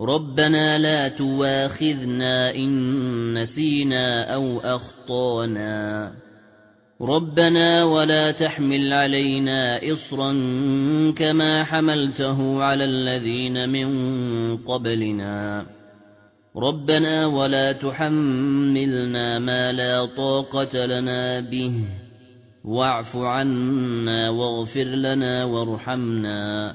رَبَّنَا لَا تُؤَاخِذْنَا إِن نَّسِينَا أَوْ أَخْطَأْنَا. رَبَّنَا وَلَا تَحْمِلْ عَلَيْنَا إِصْرًا كَمَا حَمَلْتَهُ عَلَى الَّذِينَ مِن قَبْلِنَا. رَبَّنَا وَلَا تُحَمِّلْنَا مَا لَا طَاقَةَ لَنَا بِهِ. وَاعْفُ عَنَّا وَاغْفِرْ لَنَا وَارْحَمْنَا.